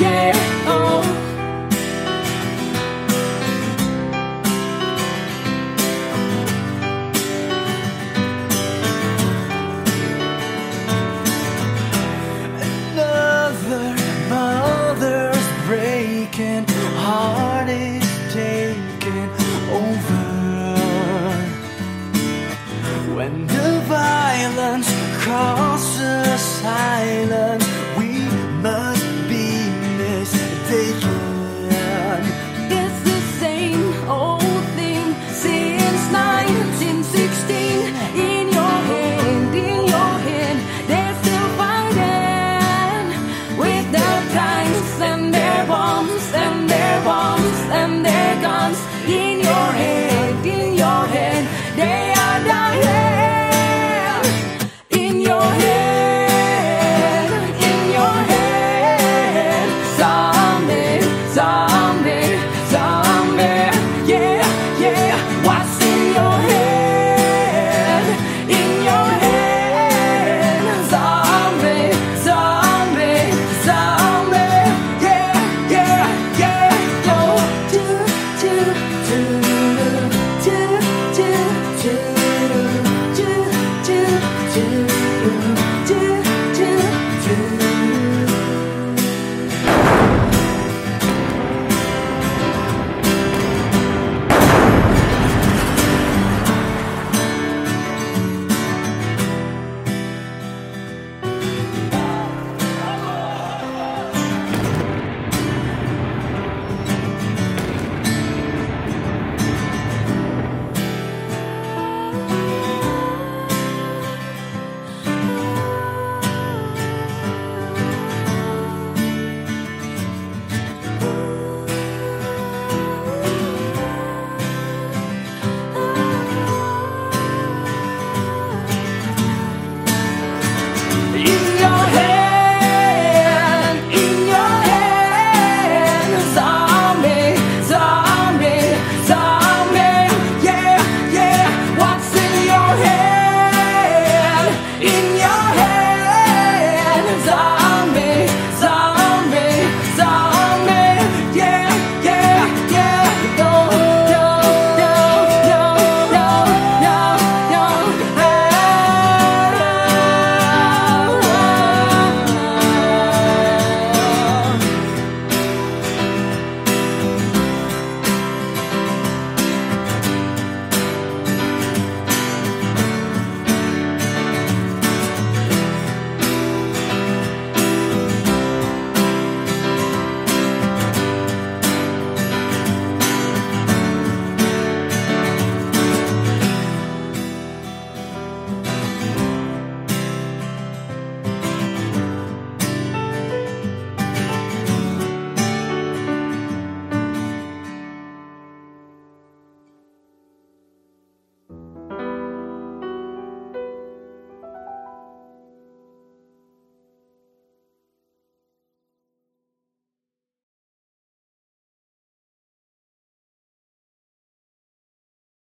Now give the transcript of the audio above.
yeah.